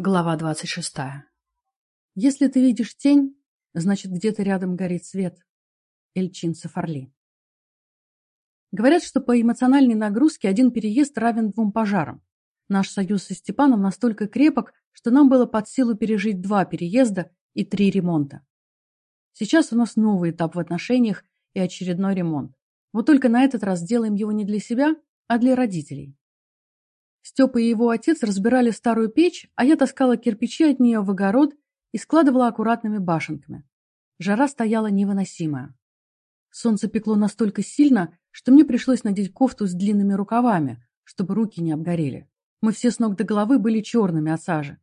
Глава двадцать шестая. Если ты видишь тень, значит, где-то рядом горит свет. Эльчин Сафарли. Говорят, что по эмоциональной нагрузке один переезд равен двум пожарам. Наш союз со Степаном настолько крепок, что нам было под силу пережить два переезда и три ремонта. Сейчас у нас новый этап в отношениях и очередной ремонт. Вот только на этот раз делаем его не для себя, а для родителей. Степа и его отец разбирали старую печь, а я таскала кирпичи от нее в огород и складывала аккуратными башенками. Жара стояла невыносимая. Солнце пекло настолько сильно, что мне пришлось надеть кофту с длинными рукавами, чтобы руки не обгорели. Мы все с ног до головы были черными от сажи.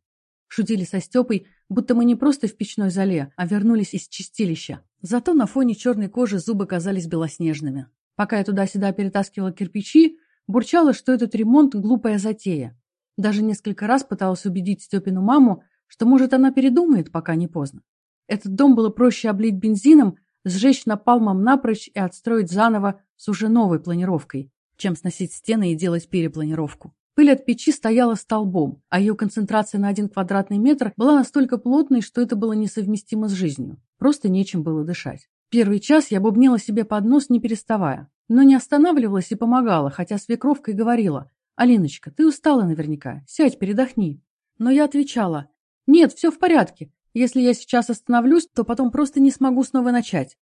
Шутили со Степой, будто мы не просто в печной зале, а вернулись из чистилища. Зато на фоне черной кожи зубы казались белоснежными. Пока я туда-сюда перетаскивала кирпичи, Бурчала, что этот ремонт – глупая затея. Даже несколько раз пыталась убедить Степину маму, что, может, она передумает, пока не поздно. Этот дом было проще облить бензином, сжечь напалмом напрочь и отстроить заново с уже новой планировкой, чем сносить стены и делать перепланировку. Пыль от печи стояла столбом, а ее концентрация на один квадратный метр была настолько плотной, что это было несовместимо с жизнью. Просто нечем было дышать. Первый час я бубнила себе под нос, не переставая но не останавливалась и помогала, хотя свекровка и говорила, «Алиночка, ты устала наверняка, сядь, передохни». Но я отвечала, «Нет, все в порядке. Если я сейчас остановлюсь, то потом просто не смогу снова начать».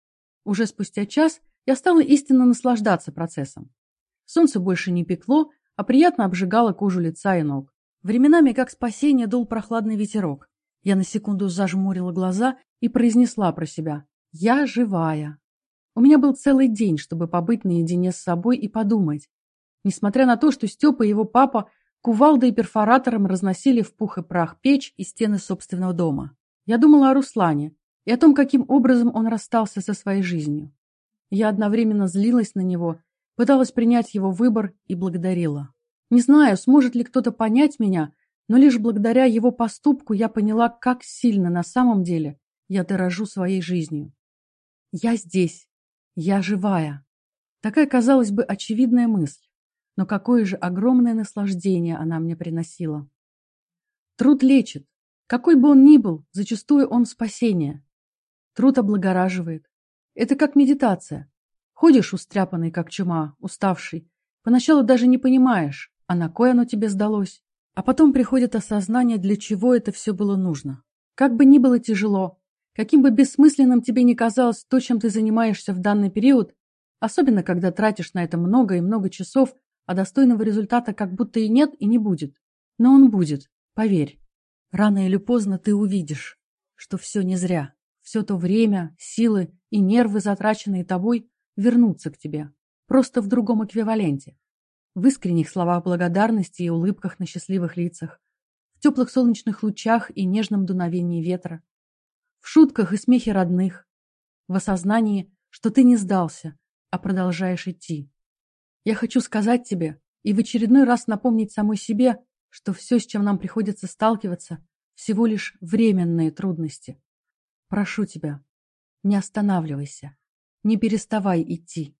Уже спустя час я стала истинно наслаждаться процессом. Солнце больше не пекло, а приятно обжигало кожу лица и ног. Временами, как спасение, дул прохладный ветерок. Я на секунду зажмурила глаза и произнесла про себя «Я живая». У меня был целый день, чтобы побыть наедине с собой и подумать. Несмотря на то, что Степа и его папа кувалдой и перфоратором разносили в пух и прах печь и стены собственного дома. Я думала о Руслане и о том, каким образом он расстался со своей жизнью. Я одновременно злилась на него, пыталась принять его выбор и благодарила. Не знаю, сможет ли кто-то понять меня, но лишь благодаря его поступку я поняла, как сильно на самом деле я дорожу своей жизнью. Я здесь, я живая. Такая, казалось бы, очевидная мысль. Но какое же огромное наслаждение она мне приносила. Труд лечит. Какой бы он ни был, зачастую он спасение. Труд облагораживает. Это как медитация. Ходишь устряпанный, как чума, уставший. Поначалу даже не понимаешь, а на кой оно тебе сдалось. А потом приходит осознание, для чего это все было нужно. Как бы ни было тяжело, Каким бы бессмысленным тебе ни казалось то, чем ты занимаешься в данный период, особенно когда тратишь на это много и много часов, а достойного результата как будто и нет и не будет. Но он будет, поверь. Рано или поздно ты увидишь, что все не зря. Все то время, силы и нервы, затраченные тобой, вернутся к тебе. Просто в другом эквиваленте. В искренних словах благодарности и улыбках на счастливых лицах, в теплых солнечных лучах и нежном дуновении ветра, в шутках и смехе родных, в осознании, что ты не сдался, а продолжаешь идти. Я хочу сказать тебе и в очередной раз напомнить самой себе, что все, с чем нам приходится сталкиваться, всего лишь временные трудности. Прошу тебя, не останавливайся, не переставай идти.